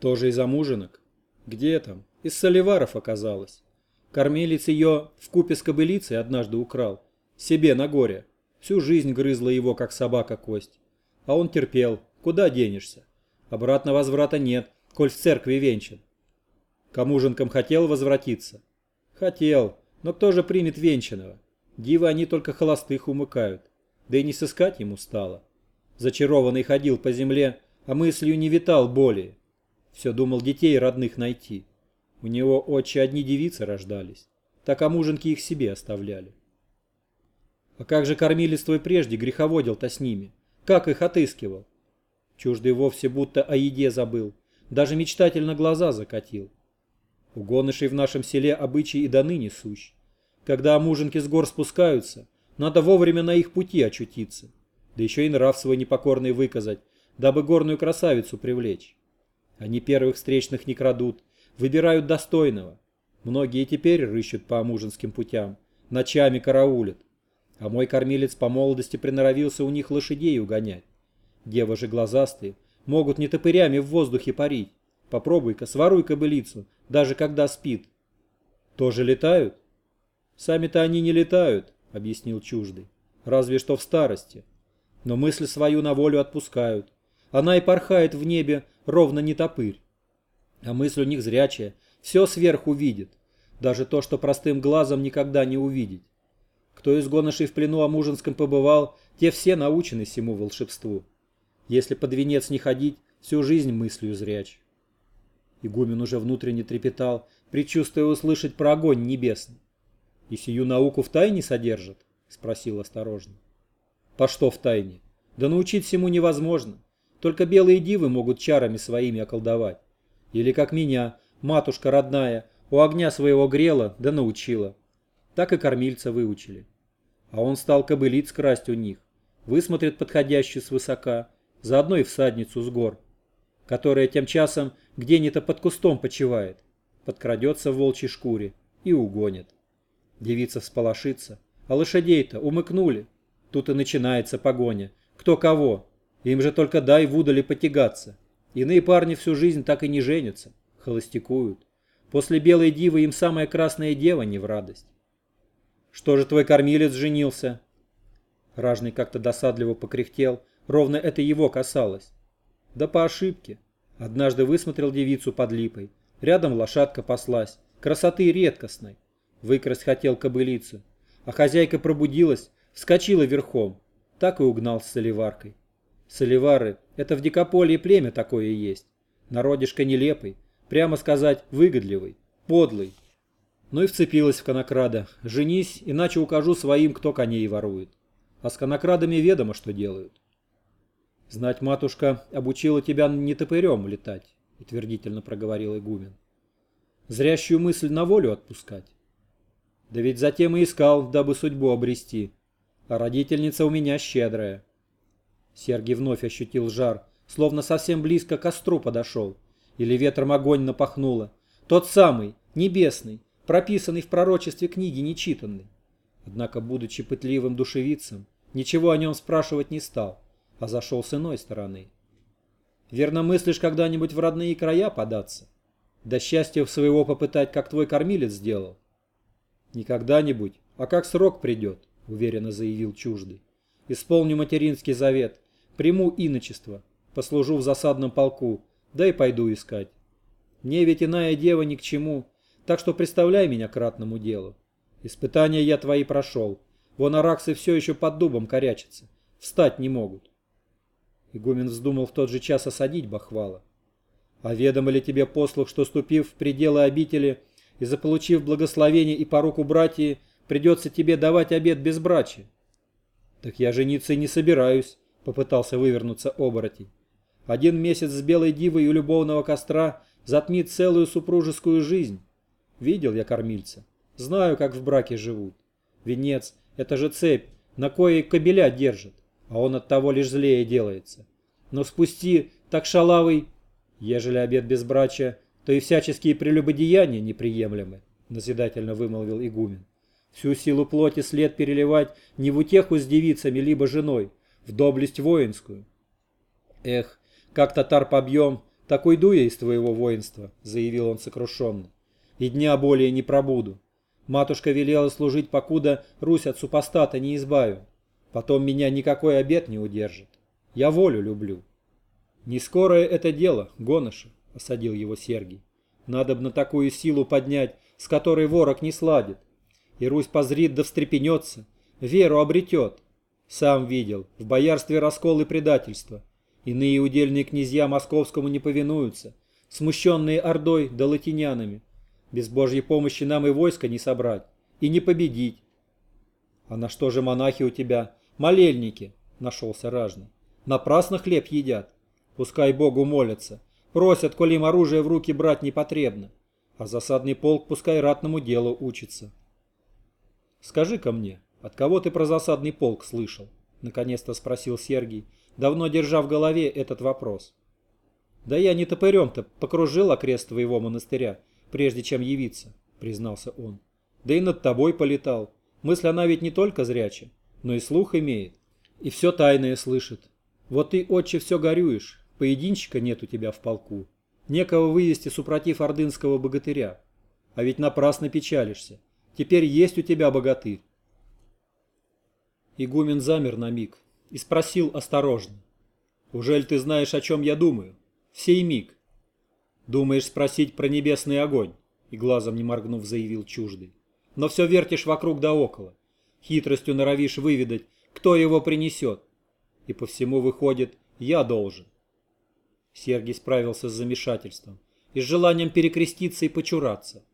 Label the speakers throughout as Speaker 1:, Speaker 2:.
Speaker 1: Тоже из амужинок? Где там? Из соливаров оказалось. Кормилец ее в купе с кобылицей однажды украл. Себе на горе. Всю жизнь грызла его, как собака, кость. А он терпел. Куда денешься? Обратно возврата нет, коль в церкви венчан. К амужинкам хотел возвратиться? Хотел, но кто же примет венчанного? Дивы они только холостых умыкают. Да и не сыскать ему стало. Зачарованный ходил по земле, а мыслью не витал более. Все думал детей родных найти. У него отче одни девицы рождались. Так а муженки их себе оставляли. А как же кормилец твой прежде греховодил-то с ними? Как их отыскивал? Чуждый вовсе будто о еде забыл. Даже мечтательно глаза закатил. У гонышей в нашем селе обычаи и до ныне сущ. Когда муженки с гор спускаются, надо вовремя на их пути очутиться. Да еще и нрав свой непокорный выказать, дабы горную красавицу привлечь. Они первых встречных не крадут, выбирают достойного. Многие теперь рыщут по амужинским путям, ночами караулят. А мой кормилец по молодости приноровился у них лошадей угонять. Девы же глазастые, могут не топырями в воздухе парить. Попробуй-ка, своруй кобылицу, даже когда спит. Тоже летают? Сами-то они не летают, объяснил чуждый. Разве что в старости. Но мысль свою на волю отпускают. Она и порхает в небе, ровно не топырь. А мысль у них зрячая, все сверху видит, даже то, что простым глазом никогда не увидеть. Кто из гоношей в плену о Мужинском побывал, те все научены всему волшебству. Если под венец не ходить, всю жизнь мыслью зряч. Игумен уже внутренне трепетал, предчувствуя услышать про огонь небесный. «И сию науку в тайне содержит?» — спросил осторожно. «По что в тайне? Да научить всему невозможно. Только белые дивы могут чарами своими околдовать. Или как меня, матушка родная, у огня своего грела, да научила. Так и кормильца выучили. А он стал кобылиц красть у них, высмотрит подходящую свысока, заодно и всадницу с гор, которая тем часом где-нибудь под кустом почивает, подкрадется в волчьей шкуре и угонит. Девица всполошится, а лошадей-то умыкнули. Тут и начинается погоня. Кто кого. Им же только дай в удали потягаться. Иные парни всю жизнь так и не женятся, холостякуют. После белой дивы им самая красная дева не в радость. Что же твой кормилец женился? Ражный как-то досадливо покряхтел, ровно это его касалось. Да по ошибке. Однажды высмотрел девицу под липой. Рядом лошадка паслась, красоты редкостной. Выкрасть хотел кобылицу. А хозяйка пробудилась, вскочила верхом. Так и угнал с соливаркой. Соливары – это в Дикополье племя такое есть. Народишко нелепый, прямо сказать, выгодливый, подлый. Ну и вцепилась в конокрада. Женись, иначе укажу своим, кто коней ворует. А с конокрадами ведомо, что делают. Знать, матушка, обучила тебя не топырем летать, утвердительно проговорил игумен. Зрящую мысль на волю отпускать. Да ведь затем и искал, дабы судьбу обрести. А родительница у меня щедрая. Сергий вновь ощутил жар, словно совсем близко к костру подошел. Или ветром огонь напахнуло. Тот самый, небесный, прописанный в пророчестве книги нечитанный. Однако, будучи пытливым душевицем, ничего о нем спрашивать не стал, а зашел с иной стороны. Верно мыслишь когда-нибудь в родные края податься? Да счастья своего попытать, как твой кормилец сделал? Не когда-нибудь, а как срок придет, уверенно заявил чуждый. Исполню материнский завет, Приму иночество, послужу в засадном полку, да и пойду искать. Мне ведь иная дева ни к чему, так что представляй меня к ратному делу. Испытания я твои прошел, вон араксы все еще под дубом корячатся, встать не могут. Игумен вздумал в тот же час осадить Бахвала. А ведомо ли тебе послух, что, ступив в пределы обители и заполучив благословение и поруку братьи, придется тебе давать обед безбрачия? Так я жениться и не собираюсь, попытался вывернуться оборотень. Один месяц с белой дивой у любовного костра затмит целую супружескую жизнь. Видел я кормильца. Знаю, как в браке живут. Венец — это же цепь, на кое кобеля держит, а он от того лишь злее делается. Но спусти так шалавый, ежели обед безбрачия, то и всяческие прелюбодеяния неприемлемы, назидательно вымолвил игумен. Всю силу плоти след переливать не в утеху с девицами, либо женой, в доблесть воинскую. Эх, как татар побьем, Так уйду я из твоего воинства, заявил он сокрушенно. И дня более не пробуду. Матушка велела служить, покуда Русь от супостата не избавил. Потом меня никакой обед не удержит. Я волю люблю. Не скорое это дело, Гоноша, осадил его Сергий. Надо б на такую силу поднять, с которой ворог не сладит. И Русь позрит да встрепенется, веру обретет. Сам видел, в боярстве раскол и предательство. Иные удельные князья московскому не повинуются, смущенные ордой да латинянами. Без Божьей помощи нам и войска не собрать, и не победить. А на что же монахи у тебя? Молельники, нашелся ражный. Напрасно хлеб едят. Пускай Богу молятся. Просят, коли им оружие в руки брать не потребно. А засадный полк пускай ратному делу учится. Скажи-ка мне, от кого ты про засадный полк слышал? Наконец-то спросил Сергий, давно держа в голове этот вопрос. Да я не топырем-то покружил окрест твоего монастыря, прежде чем явиться, признался он. Да и над тобой полетал. Мысль она ведь не только зряча, но и слух имеет. И все тайное слышит. Вот ты, отче, все горюешь, поединщика нет у тебя в полку. Некого вывести супротив ордынского богатыря. А ведь напрасно печалишься. Теперь есть у тебя богатырь. Игумен замер на миг и спросил осторожно. «Ужель ты знаешь, о чем я думаю? В сей миг». «Думаешь спросить про небесный огонь?» И глазом не моргнув, заявил чуждый. «Но все вертишь вокруг да около. Хитростью норовишь выведать, кто его принесет. И по всему выходит, я должен». Сергий справился с замешательством и с желанием перекреститься и почураться.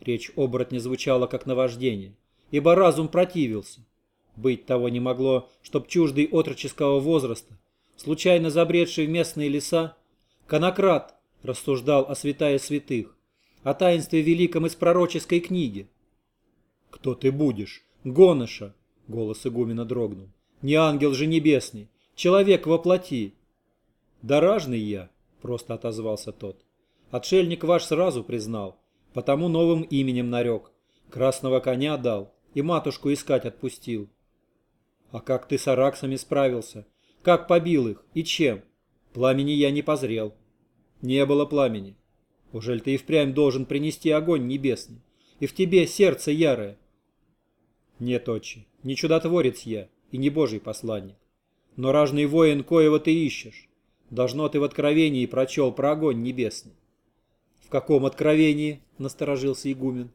Speaker 1: Речь оборотня звучала как наваждение, ибо разум противился. Быть того не могло, чтоб чуждый отроческого возраста, случайно забредший в местные леса, конократ рассуждал о святая святых, о таинстве великом из пророческой книги. «Кто ты будешь? Гоноша!» — голос игумена дрогнул. «Не ангел же небесный, человек во плоти!» «Доражный я!» — просто отозвался тот. «Отшельник ваш сразу признал, потому новым именем нарек. Красного коня дал и матушку искать отпустил. А как ты с араксами справился? Как побил их и чем? Пламени я не позрел. Не было пламени. Ужель ты и впрямь должен принести огонь небесный? И в тебе сердце ярое. Нет, отче, не чудотворец я и не божий посланник. Но ражный воин, коего ты ищешь. Должно ты в откровении прочел про огонь небесный. В каком откровении? Насторожился игумен.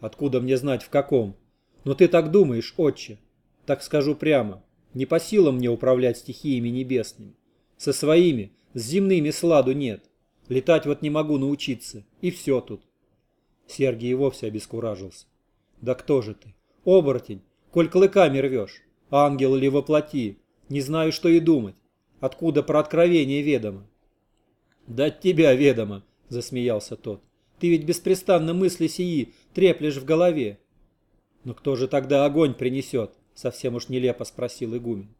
Speaker 1: Откуда мне знать в каком? Но ты так думаешь, отче. Так скажу прямо, не по силам мне управлять стихиями небесными. Со своими, с земными сладу нет. Летать вот не могу научиться, и все тут. Сергий вовсе обескуражился. Да кто же ты? Оборотень, коль клыками рвешь. Ангел или воплоти? Не знаю, что и думать. Откуда про откровение ведомо? Да от тебя ведомо, засмеялся тот. Ты ведь беспрестанно мысли сии треплешь в голове. Но кто же тогда огонь принесет? Совсем уж нелепо спросил игумен.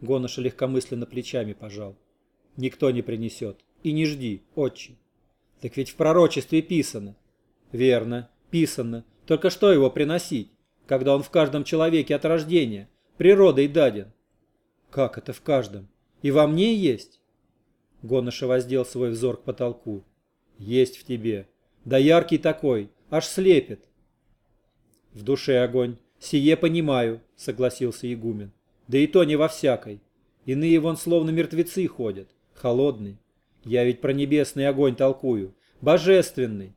Speaker 1: Гоноша легкомысленно плечами пожал. Никто не принесет. И не жди, отче. Так ведь в пророчестве писано. Верно, писано. Только что его приносить, когда он в каждом человеке от рождения, природой даден? Как это в каждом? И во мне есть? Гоноша воздел свой взор к потолку. Есть в тебе. Да яркий такой, аж слепит. В душе огонь, «Сие понимаю», — согласился игумен. «Да и то не во всякой. Иные вон словно мертвецы ходят, холодные. Я ведь про небесный огонь толкую, божественный».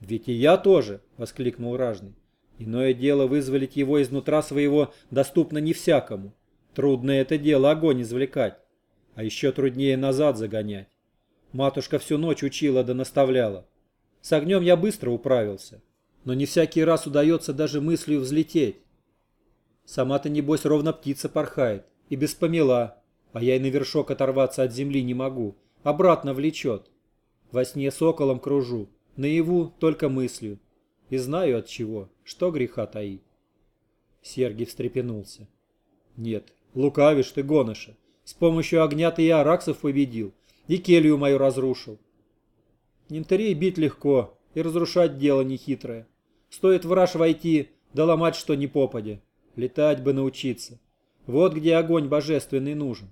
Speaker 1: «Ведь и я тоже», — воскликнул ражный. «Иное дело вызволить его изнутра своего доступно не всякому. Трудно это дело огонь извлекать, а еще труднее назад загонять. Матушка всю ночь учила да наставляла. С огнем я быстро управился, но не всякий раз удается даже мыслью взлететь. Сама-то, небось, ровно птица порхает, и без помела, а я и на вершок оторваться от земли не могу, обратно влечет. Во сне соколом кружу, наяву только мыслью, и знаю от чего, что греха таить. Сергий встрепенулся. Нет, лукавишь ты, гоноша, с помощью огня ты и араксов победил, и келью мою разрушил. Нинтерей бить легко, и разрушать дело нехитрое. Стоит враж войти, да ломать что ни попадя. Летать бы научиться. Вот где огонь божественный нужен.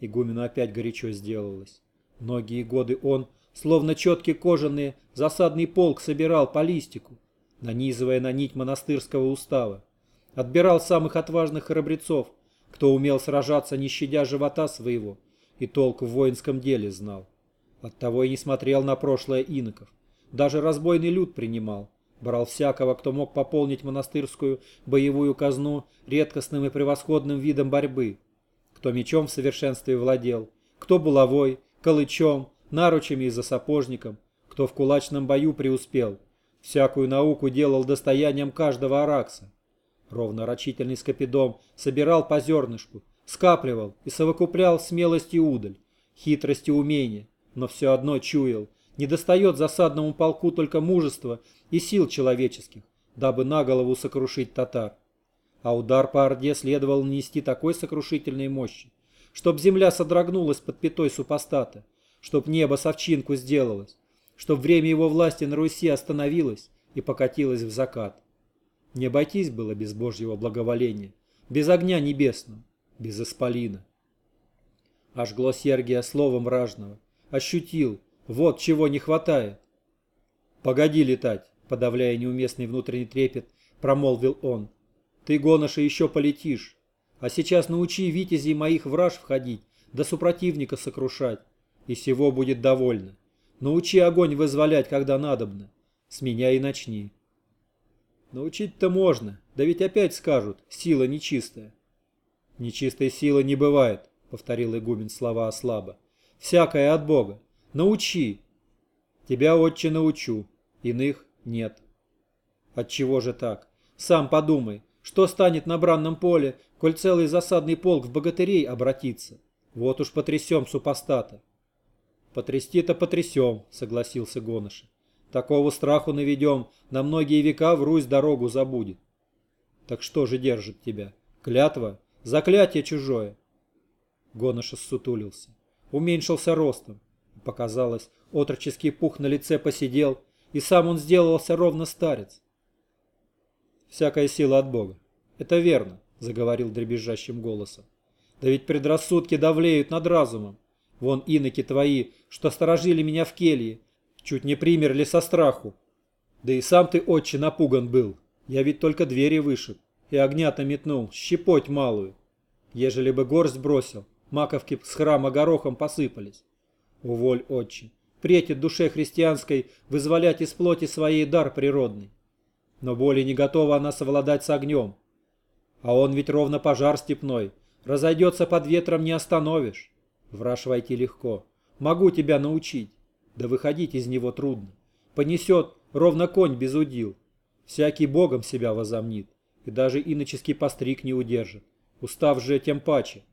Speaker 1: Игумену опять горячо сделалось. Многие годы он, словно четкий кожаный засадный полк, собирал по листику, нанизывая на нить монастырского устава. Отбирал самых отважных храбрецов, кто умел сражаться, не щадя живота своего, и толк в воинском деле знал. Оттого и не смотрел на прошлое иноков. Даже разбойный люд принимал. Брал всякого, кто мог пополнить монастырскую боевую казну редкостным и превосходным видом борьбы. Кто мечом в совершенстве владел, кто булавой, колычом, наручами и засапожником, кто в кулачном бою преуспел. Всякую науку делал достоянием каждого аракса. Ровно рачительный скопидом собирал по зернышку, скапливал и совокуплял смелость и удаль, хитрость и умение, но все одно чуял, не достает засадному полку только мужества и сил человеческих, дабы на голову сокрушить татар. А удар по Орде следовало нанести такой сокрушительной мощи, чтоб земля содрогнулась под пятой супостата, чтоб небо совчинку сделалось, чтоб время его власти на Руси остановилось и покатилось в закат. Не обойтись было без Божьего благоволения, без огня небесного, без исполина. Ожгло Сергия словом ражного, ощутил, вот чего не хватает. «Погоди летать», подавляя неуместный внутренний трепет, промолвил он. «Ты, гоноша, еще полетишь. А сейчас научи витязей моих враж входить, да супротивника сокрушать, и всего будет довольно. Научи огонь вызволять, когда надобно. С меня и начни». «Научить-то можно, да ведь опять скажут, сила нечистая». «Нечистой силы не бывает», — повторил игумен слова ослаба. «Всякое от Бога. Научи!» «Тебя, отче, научу, иных нет». «Отчего же так? Сам подумай, что станет на бранном поле, коль целый засадный полк в богатырей обратится? Вот уж потрясем супостата». «Потрясти-то потрясем», — согласился Гоноша. «Такого страху наведем, на многие века в Русь дорогу забудет». «Так что же держит тебя? Клятва? Заклятие чужое?» Гоноша ссутулился, уменьшился ростом. Показалось, отроческий пух на лице посидел, и сам он сделался ровно старец. «Всякая сила от Бога. Это верно», — заговорил дребезжащим голосом. «Да ведь предрассудки давлеют над разумом. Вон иноки твои, что сторожили меня в келье, чуть не примерли со страху. Да и сам ты, отче, напуган был. Я ведь только двери вышиб и огня-то метнул, щепоть малую. Ежели бы горсть бросил, маковки с храма горохом посыпались. Уволь, отче, претит душе христианской вызволять из плоти своей дар природный. Но более не готова она совладать с огнем. А он ведь ровно пожар степной, разойдется под ветром не остановишь. Враж войти легко, могу тебя научить, да выходить из него трудно. Понесет ровно конь без удил, всякий богом себя возомнит, и даже иноческий постриг не удержит, устав же тем паче.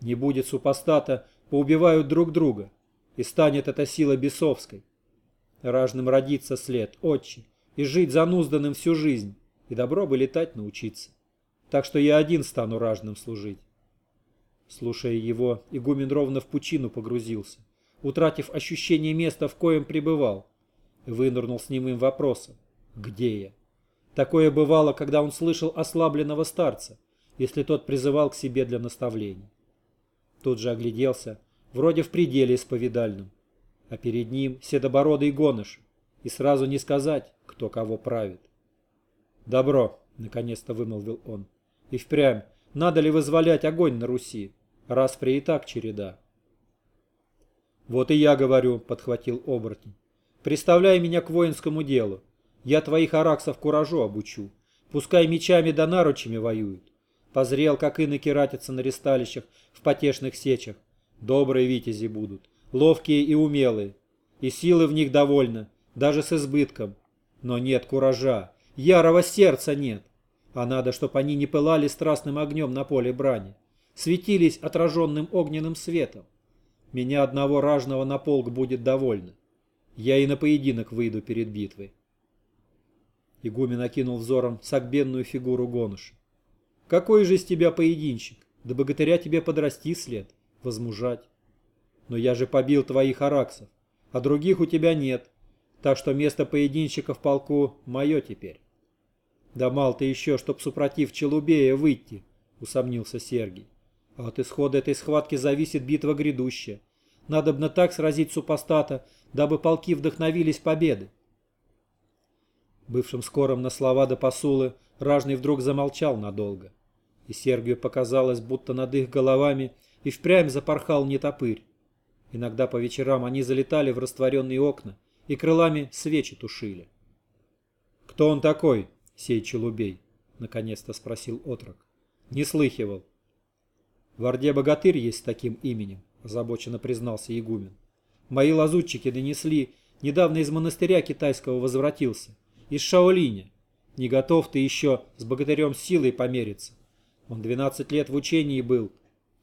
Speaker 1: Не будет супостата, поубивают друг друга, и станет эта сила бесовской. Ражным родиться след, отче, и жить занузданным всю жизнь, и добро бы летать научиться. Так что я один стану ражным служить. Слушая его, игумен ровно в пучину погрузился, утратив ощущение места, в коем пребывал. Вынырнул с немым вопросом «Где я?». Такое бывало, когда он слышал ослабленного старца, если тот призывал к себе для наставлений. Тут же огляделся, вроде в пределе исповедальном, а перед ним седобородый гоныш, и сразу не сказать, кто кого правит. «Добро», — наконец-то вымолвил он, — «и впрямь, надо ли вызволять огонь на Руси, раз при и так череда?» «Вот и я говорю», — подхватил оборотень, — «представляй меня к воинскому делу, я твоих араксов куражу обучу, пускай мечами да наручами воюют. Позрел, как иноки ратятся на ресталищах в потешных сечах, Добрые витязи будут, ловкие и умелые, и силы в них довольно, даже с избытком. Но нет куража, ярого сердца нет. А надо, чтобы они не пылали страстным огнем на поле брани, светились отраженным огненным светом. Меня одного ражного на полк будет довольно. Я и на поединок выйду перед битвой. Игумен окинул взором сагбенную фигуру гонуша. Какой же из тебя поединщик? Да богатыря тебе подрасти след возмужать. Но я же побил твоих араксов, а других у тебя нет, так что место поединщика в полку мое теперь. Да мал ты еще, чтоб супротив Челубея выйти, усомнился Сергий. А от исхода этой схватки зависит битва грядущая. Надобно так сразить супостата, дабы полки вдохновились победы. Бывшим скором на слова до посулы, ражный вдруг замолчал надолго. И Сергию показалось, будто над их головами и впрямь запорхал нетопырь. Иногда по вечерам они залетали в растворенные окна и крылами свечи тушили. «Кто он такой, сей челубей?» — наконец-то спросил отрок. «Не слыхивал». «В Орде богатырь есть с таким именем», — озабоченно признался игумен. «Мои лазутчики донесли, недавно из монастыря китайского возвратился, из Шаолиня. Не готов ты еще с богатырем силой помериться. Он двенадцать лет в учении был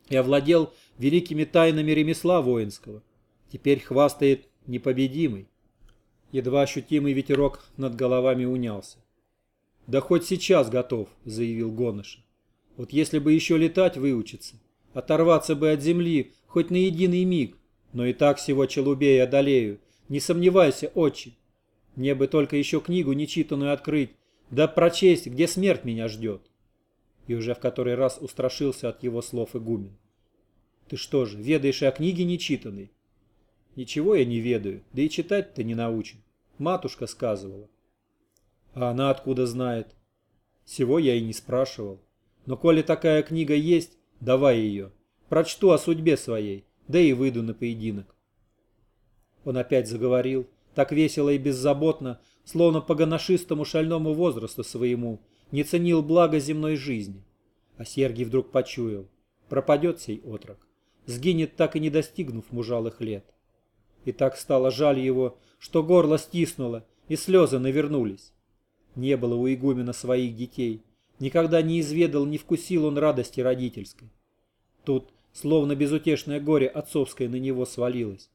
Speaker 1: и овладел великими тайнами ремесла воинского. Теперь хвастает непобедимый. Едва ощутимый ветерок над головами унялся. «Да хоть сейчас готов», — заявил Гоныша. «Вот если бы еще летать выучиться, оторваться бы от земли хоть на единый миг, но и так всего челубей одолею, не сомневайся, отче. Мне бы только еще книгу нечитанную открыть, да прочесть, где смерть меня ждет». И уже в который раз устрашился от его слов игумен. «Ты что же, ведаешь и о книге нечитанной?» Ничего я не ведаю, да и читать-то не научен. Матушка сказывала. А она откуда знает? Всего я и не спрашивал. Но коли такая книга есть, давай ее. Прочту о судьбе своей, да и выйду на поединок. Он опять заговорил, так весело и беззаботно, словно по гоношистому шальному возрасту своему, не ценил благо земной жизни. А Сергий вдруг почуял, пропадет сей отрок, сгинет так и не достигнув мужалых лет. И так стало жаль его, что горло стиснуло, и слезы навернулись. Не было у игумена своих детей. Никогда не изведал, не вкусил он радости родительской. Тут, словно безутешное горе отцовское на него свалилось.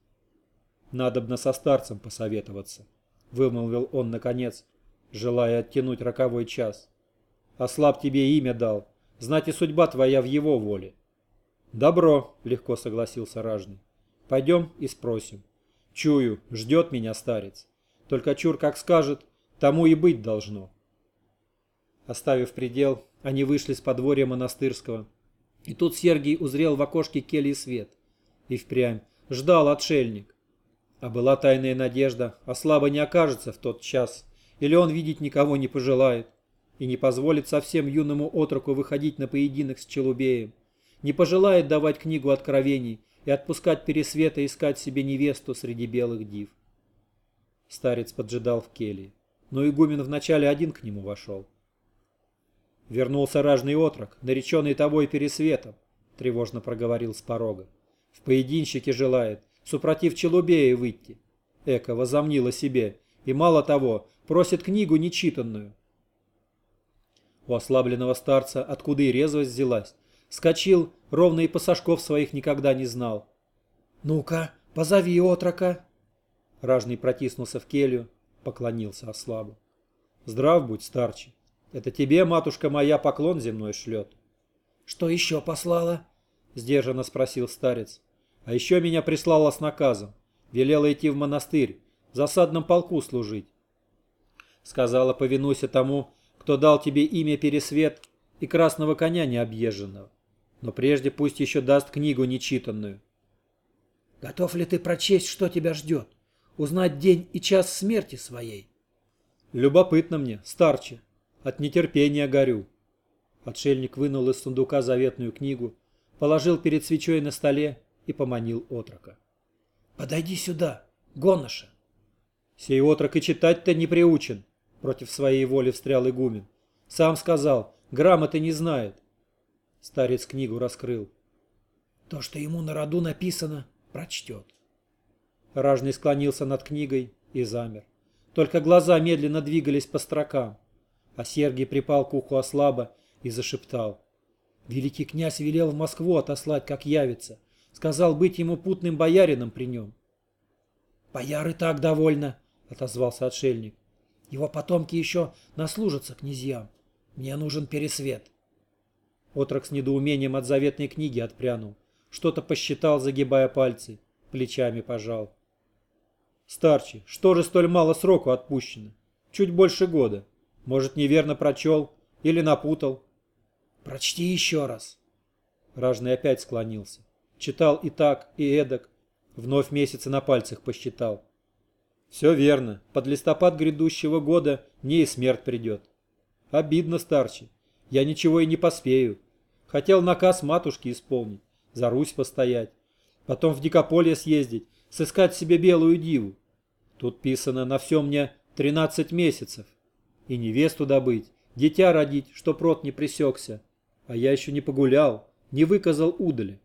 Speaker 1: «Надобно со старцем посоветоваться», — вымолвил он наконец, желая оттянуть роковой час. «Ослаб тебе имя дал, знать и судьба твоя в его воле». «Добро», — легко согласился ражный. «Пойдем и спросим». Чую, ждет меня старец. Только чур как скажет, тому и быть должно. Оставив предел, они вышли с подворья монастырского. И тут Сергий узрел в окошке кельи свет. И впрямь ждал отшельник. А была тайная надежда, а слабо не окажется в тот час, или он видеть никого не пожелает, и не позволит совсем юному отроку выходить на поединок с Челубеем, не пожелает давать книгу откровений, и отпускать Пересвета искать себе невесту среди белых див. Старец поджидал в келье, но игумен вначале один к нему вошел. «Вернулся ражный отрок, нареченный тобой Пересветом», — тревожно проговорил с порога. «В поединщике желает, супротив Челубея выйти. Эко возомнила себе, и мало того, просит книгу нечитанную». У ослабленного старца откуда и резвость взялась, Скочил, ровно и пассажков своих никогда не знал. «Ну-ка, позови отрока!» Ражный протиснулся в келью, поклонился ослабу. «Здрав будь, старче. Это тебе, матушка моя, поклон земной шлет». «Что еще послала?» — сдержанно спросил старец. «А еще меня прислала с наказом. Велела идти в монастырь, в засадном полку служить. Сказала, повинуйся тому, кто дал тебе имя Пересвет и красного коня необъезженного но прежде пусть еще даст книгу нечитанную. Готов ли ты прочесть, что тебя ждет? Узнать день и час смерти своей? Любопытно мне, старче. От нетерпения горю. Отшельник вынул из сундука заветную книгу, положил перед свечой на столе и поманил отрока. «Подойди сюда, гоноша!» «Сей отрок и читать-то не приучен», — против своей воли встрял игумен. «Сам сказал, грамоты не знает. Старец книгу раскрыл. То, что ему на роду написано, прочтет. Ражный склонился над книгой и замер. Только глаза медленно двигались по строкам. А Сергий припал к уху ослаба и зашептал. Великий князь велел в Москву отослать, как явится. Сказал быть ему путным боярином при нем. «Бояр и так довольно», — отозвался отшельник. «Его потомки еще наслужатся князьям. Мне нужен пересвет». Отрок с недоумением от заветной книги отпрянул. Что-то посчитал, загибая пальцы. Плечами пожал. Старче, что же столь мало сроку отпущено? Чуть больше года. Может, неверно прочел или напутал? Прочти еще раз. Ражный опять склонился. Читал и так, и эдак. Вновь месяцы на пальцах посчитал. Все верно. Под листопад грядущего года мне и смерть придет. Обидно, старче. Я ничего и не поспею. Хотел наказ матушки исполнить, за Русь постоять. Потом в Дикополье съездить, сыскать себе белую диву. Тут писано на все мне тринадцать месяцев. И невесту добыть, дитя родить, чтоб рот не пресекся. А я еще не погулял, не выказал удали.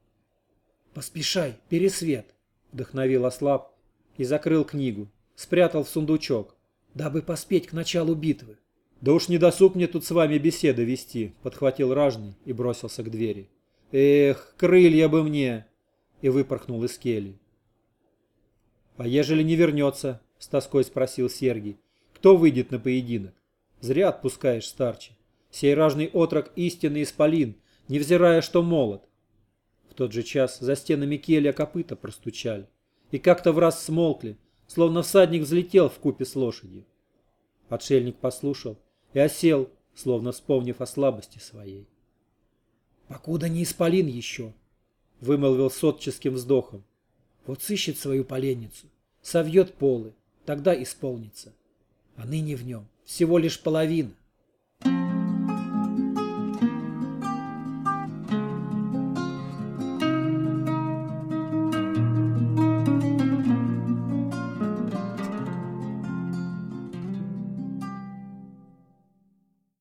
Speaker 1: «Поспешай, пересвет!» — вдохновил Ослаб и закрыл книгу, спрятал в сундучок, дабы поспеть к началу битвы. «Да уж не досуг мне тут с вами беседы вести», — подхватил ражный и бросился к двери. «Эх, крылья бы мне!» — и выпорхнул из кельи. «А ежели не вернется?» — с тоской спросил Сергий. «Кто выйдет на поединок? Зря отпускаешь, старче. Сей ражный отрок истинный исполин, невзирая, что молод. В тот же час за стенами келья копыта простучали, и как-то в раз смолкли, словно всадник взлетел в купе с лошадью. Отшельник послушал и осел, словно вспомнив о слабости своей. «Покуда не исполин еще», — вымолвил с отческим вздохом. «Вот сыщет свою поленницу, совьет полы, тогда исполнится. А ныне в нем всего лишь половина.